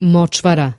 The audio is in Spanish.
močvara.